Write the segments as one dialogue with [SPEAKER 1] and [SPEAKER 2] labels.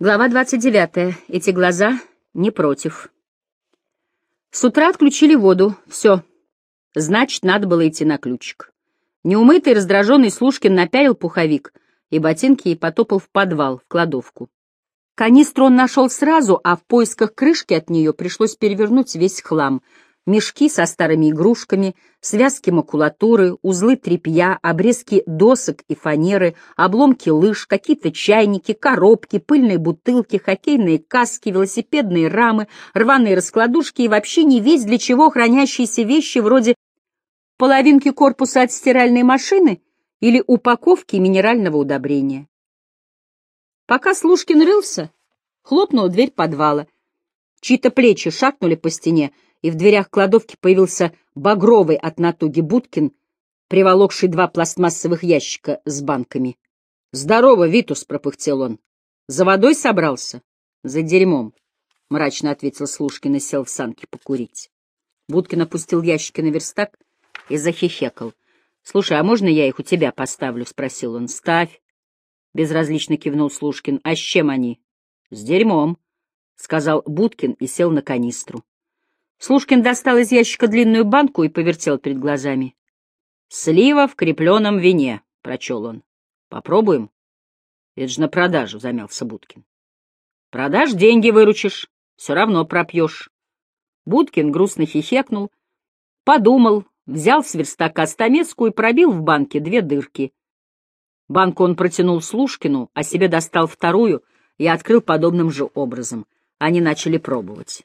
[SPEAKER 1] Глава 29. Эти глаза не против. С утра отключили воду. Все. Значит, надо было идти на ключик. Неумытый, раздраженный Слушкин напялил пуховик и ботинки и потопал в подвал, в кладовку. Канистру он нашел сразу, а в поисках крышки от нее пришлось перевернуть весь хлам — мешки со старыми игрушками, связки макулатуры, узлы тряпья, обрезки досок и фанеры, обломки лыж, какие-то чайники, коробки, пыльные бутылки, хоккейные каски, велосипедные рамы, рваные раскладушки и вообще не весь для чего хранящиеся вещи вроде половинки корпуса от стиральной машины или упаковки минерального удобрения. Пока Слушкин рылся, хлопнула дверь подвала. Чьи-то плечи шахнули по стене, и в дверях кладовки появился багровый от натуги Будкин, приволокший два пластмассовых ящика с банками. — Здорово, Витус, — пропыхтел он. — За водой собрался? — За дерьмом, — мрачно ответил Слушкин и сел в санки покурить. Будкин опустил ящики на верстак и захихекал. — Слушай, а можно я их у тебя поставлю? — спросил он. — Ставь. Безразлично кивнул Слушкин. — А с чем они? — С дерьмом, — сказал Будкин и сел на канистру. Слушкин достал из ящика длинную банку и повертел перед глазами. «Слива в крепленном вине», — прочел он. «Попробуем?» «Это же на продажу», — замялся Будкин. «Продашь, деньги выручишь, все равно пропьешь». Будкин грустно хихекнул, подумал, взял с верстака стамеску и пробил в банке две дырки. Банку он протянул Слушкину, а себе достал вторую и открыл подобным же образом. Они начали пробовать.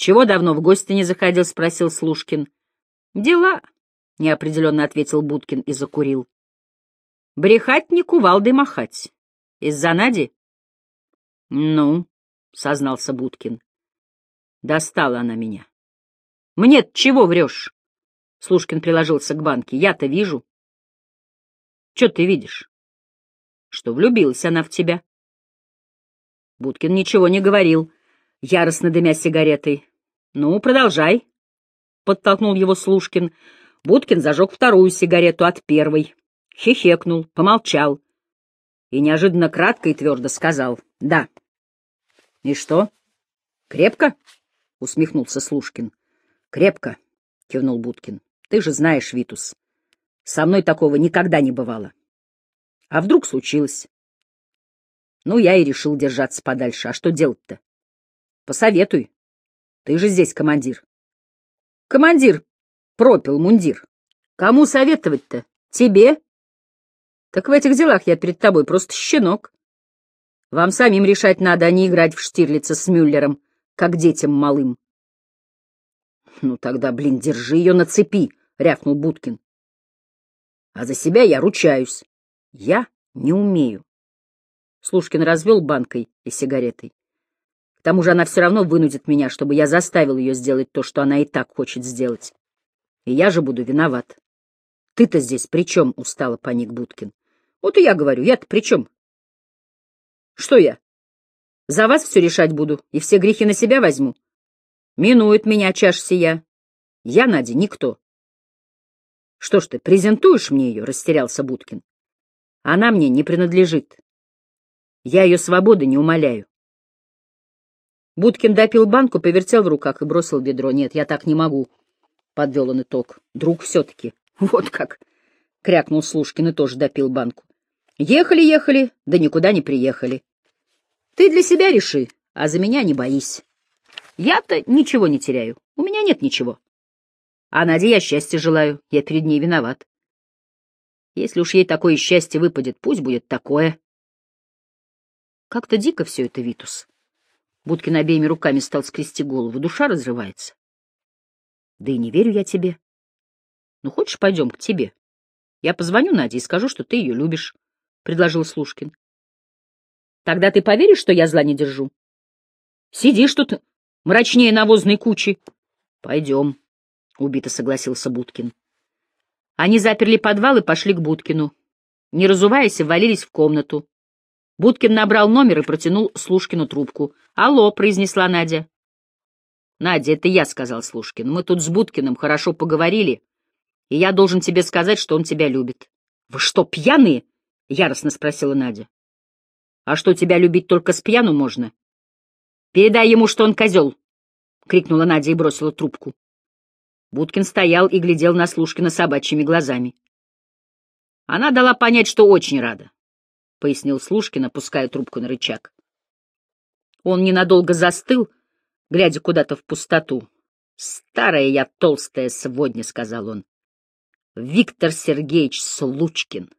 [SPEAKER 1] «Чего давно в гости не заходил?» — спросил Слушкин. «Дела», — неопределенно ответил Будкин и закурил. «Брехать не кувалдой махать. Из-за Нади?» «Ну», — сознался Будкин. «Достала она меня». «Мне чего врешь?» Слушкин приложился к банке. «Я-то вижу». «Че ты видишь?» «Что влюбилась она в тебя». Будкин ничего не говорил, яростно дымя сигаретой. «Ну, продолжай», — подтолкнул его Слушкин. Будкин зажег вторую сигарету от первой, хихекнул, помолчал и неожиданно кратко и твердо сказал «да». «И что? Крепко?» — усмехнулся Слушкин. «Крепко», — кивнул Будкин. «Ты же знаешь, Витус, со мной такого никогда не бывало. А вдруг случилось?» Ну, я и решил держаться подальше. А что делать-то? Посоветуй. Ты же здесь командир. Командир пропил мундир. Кому советовать-то? Тебе? Так в этих делах я перед тобой просто щенок. Вам самим решать надо, а не играть в Штирлица с Мюллером, как детям малым. Ну тогда, блин, держи ее на цепи, — рявкнул Будкин. А за себя я ручаюсь. Я не умею. Слушкин развел банкой и сигаретой. К тому же она все равно вынудит меня, чтобы я заставил ее сделать то, что она и так хочет сделать. И я же буду виноват. Ты-то здесь при чем? — устало паник Будкин. Вот и я говорю, я-то при чем? Что я? За вас все решать буду и все грехи на себя возьму. Минует меня чаш сия. Я, Надя, никто. Что ж ты, презентуешь мне ее? — растерялся Будкин. Она мне не принадлежит. Я ее свободы не умоляю. Будкин допил банку, повертел в руках и бросил в ведро. «Нет, я так не могу», — подвел он итог. «Друг все-таки». «Вот как!» — крякнул Слушкин и тоже допил банку. «Ехали-ехали, да никуда не приехали. Ты для себя реши, а за меня не боись. Я-то ничего не теряю, у меня нет ничего. А Наде я счастья желаю, я перед ней виноват. Если уж ей такое счастье выпадет, пусть будет такое». Как-то дико все это, Витус. Будкин обеими руками стал скрести голову. Душа разрывается. Да и не верю я тебе. Ну, хочешь, пойдем к тебе? Я позвоню Наде и скажу, что ты ее любишь, — предложил Слушкин. Тогда ты поверишь, что я зла не держу? Сидишь тут мрачнее навозной кучи. Пойдем, — убито согласился Будкин. Они заперли подвал и пошли к Будкину. Не разуваясь, ввалились в комнату. Будкин набрал номер и протянул Слушкину трубку. «Алло», — произнесла Надя. «Надя, это я», — сказал Слушкин. «Мы тут с Будкиным хорошо поговорили, и я должен тебе сказать, что он тебя любит». «Вы что, пьяные?» — яростно спросила Надя. А что, тебя любить только с пьяну можно? Передай ему, что он козел, — крикнула Надя и бросила трубку. Будкин стоял и глядел на Слушкина собачьими глазами. Она дала понять, что очень рада, — пояснил Слушкин, опуская трубку на рычаг. Он ненадолго застыл, глядя куда-то в пустоту. «Старая я толстая сегодня», — сказал он. «Виктор Сергеевич Случкин».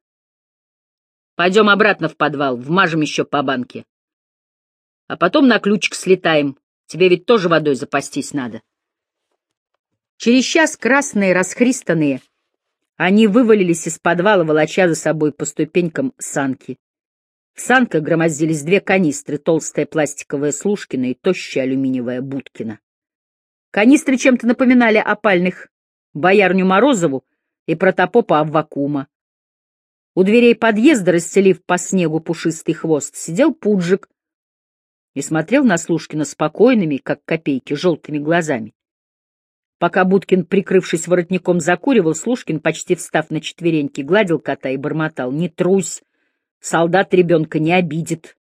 [SPEAKER 1] «Пойдем обратно в подвал, вмажем еще по банке. А потом на ключик слетаем. Тебе ведь тоже водой запастись надо». Через час красные, расхристанные, они вывалились из подвала, волоча за собой по ступенькам санки. В санках громоздились две канистры, толстая пластиковая Слушкина и тощая алюминиевая Будкина. Канистры чем-то напоминали опальных боярню Морозову и протопопа Аввакума. У дверей подъезда, расстелив по снегу пушистый хвост, сидел Пуджик и смотрел на Слушкина спокойными, как копейки, желтыми глазами. Пока Будкин, прикрывшись воротником, закуривал, Слушкин, почти встав на четвереньки, гладил кота и бормотал. «Не трусь! Солдат ребенка не обидит!»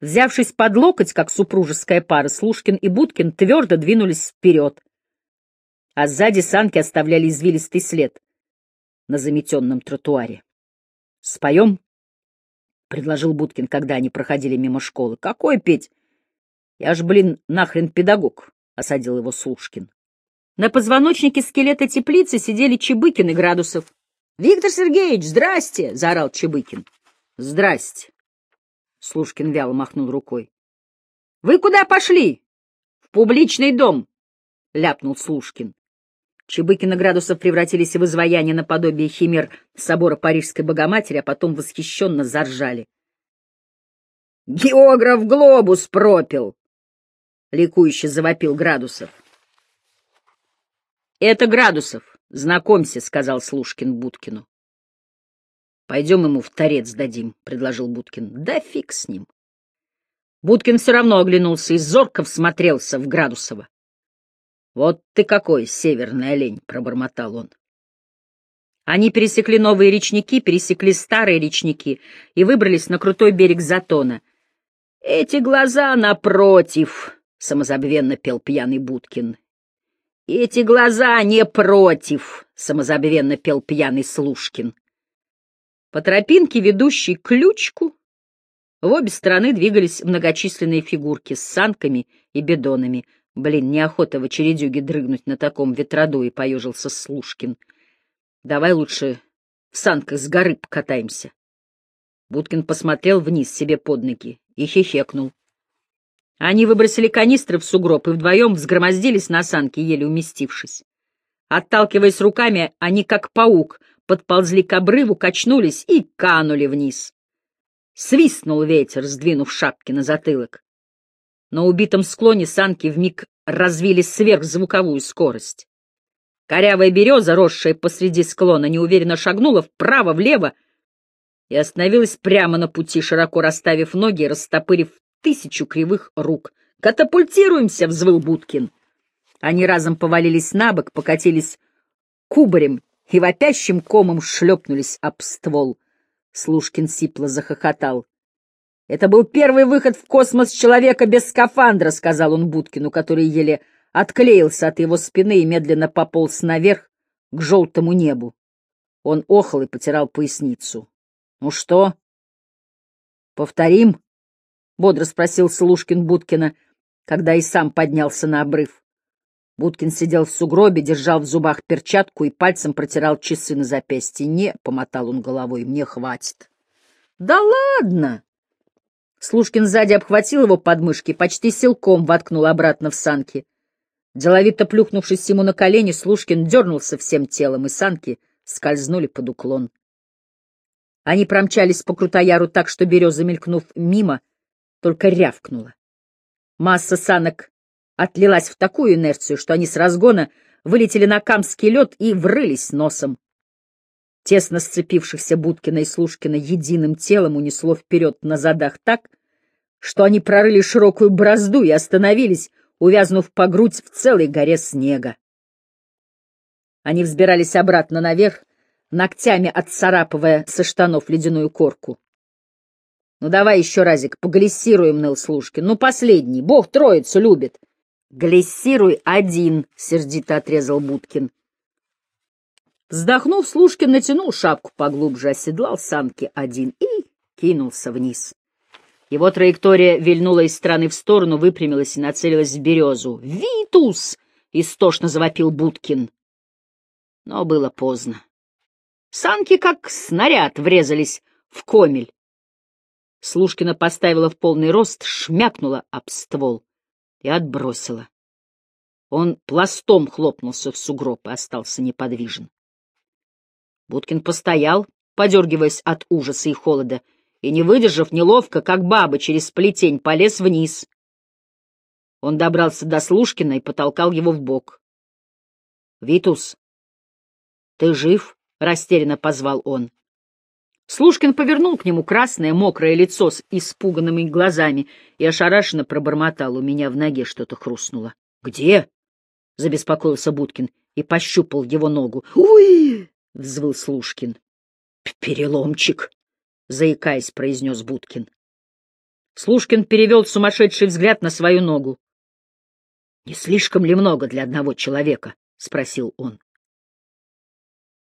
[SPEAKER 1] Взявшись под локоть, как супружеская пара, Слушкин и Будкин твердо двинулись вперед, а сзади санки оставляли извилистый след на заметенном тротуаре. «Споем?» — предложил Будкин, когда они проходили мимо школы. «Какой петь? Я ж, блин, нахрен педагог!» — осадил его Слушкин. На позвоночнике скелета теплицы сидели Чебыкин и Градусов. — Виктор Сергеевич, здрасте! — заорал Чебыкин. — Здрасте! — Слушкин вяло махнул рукой. — Вы куда пошли? — В публичный дом! — ляпнул Слушкин. Чебыкин и Градусов превратились в изваяние наподобие химер собора Парижской Богоматери, а потом восхищенно заржали. — Географ глобус пропил! — ликующе завопил Градусов. — это Градусов. Знакомься, — сказал Слушкин Будкину. Пойдем ему в торец дадим, — предложил Будкин. Да фиг с ним. Будкин все равно оглянулся и зорко всмотрелся в Градусова. Вот ты какой, северный олень, — пробормотал он. Они пересекли новые речники, пересекли старые речники и выбрались на крутой берег Затона. «Эти глаза напротив», — самозабвенно пел пьяный Будкин, эти глаза не против, — самозабвенно пел пьяный Слушкин. По тропинке, ведущей к ключку, в обе стороны двигались многочисленные фигурки с санками и бидонами. Блин, неохота в очередюге дрыгнуть на таком ветроду, и поежился Слушкин. Давай лучше в санках с горы покатаемся. Будкин посмотрел вниз себе под ноги и хихекнул. Они выбросили канистры в сугроб и вдвоем взгромоздились на санки, еле уместившись. Отталкиваясь руками, они, как паук, подползли к обрыву, качнулись и канули вниз. Свистнул ветер, сдвинув шапки на затылок. На убитом склоне санки вмиг развили сверхзвуковую скорость. Корявая береза, росшая посреди склона, неуверенно шагнула вправо-влево и остановилась прямо на пути, широко расставив ноги и растопырив тысячу кривых рук. «Катапультируемся!» — взвыл Будкин. Они разом повалились на бок, покатились кубарем и вопящим комом шлепнулись об ствол. Слушкин сипло захохотал. «Это был первый выход в космос человека без скафандра», — сказал он Будкину, который еле отклеился от его спины и медленно пополз наверх к желтому небу. Он охал и потирал поясницу. «Ну что?» «Повторим?» — бодро спросил Слушкин Будкина, когда и сам поднялся на обрыв. Будкин сидел в сугробе, держал в зубах перчатку и пальцем протирал часы на запястье. «Не», — помотал он головой, — «мне хватит». «Да ладно!» Слушкин сзади обхватил его подмышки, почти силком воткнул обратно в санки. Деловито плюхнувшись ему на колени, Слушкин дернулся всем телом, и санки скользнули под уклон. Они промчались по Крутояру так, что береза, мелькнув мимо, — только рявкнула. Масса санок отлилась в такую инерцию, что они с разгона вылетели на камский лед и врылись носом. Тесно сцепившихся Будкина и Слушкина единым телом унесло вперед на задах так, что они прорыли широкую борозду и остановились, увязнув по грудь в целой горе снега. Они взбирались обратно наверх, ногтями отцарапывая со штанов ледяную корку. Ну давай еще разик, поглиссируем, ныл Слушкин. Ну последний, бог троицу любит. Глиссируй один, сердито отрезал Будкин. Вздохнув, Слушкин натянул шапку поглубже, оседлал санки один и кинулся вниз. Его траектория вильнула из стороны в сторону, выпрямилась и нацелилась в березу. «Витус!» — истошно завопил Будкин. Но было поздно. Санки, как снаряд, врезались в комель. Слушкина поставила в полный рост, шмякнула об ствол и отбросила. Он пластом хлопнулся в сугроб и остался неподвижен. Будкин постоял, подергиваясь от ужаса и холода, и, не выдержав неловко, как баба через плетень, полез вниз. Он добрался до Слушкина и потолкал его в бок. «Витус, ты жив?» — растерянно позвал он. Слушкин повернул к нему красное, мокрое лицо с испуганными глазами и ошарашенно пробормотал. У меня в ноге что-то хрустнуло. «Где?» — забеспокоился Будкин и пощупал его ногу. «Уй!» — взвыл Слушкин. «Переломчик!» — заикаясь, произнес Будкин. Слушкин перевел сумасшедший взгляд на свою ногу. — Не слишком ли много для одного человека? — спросил он.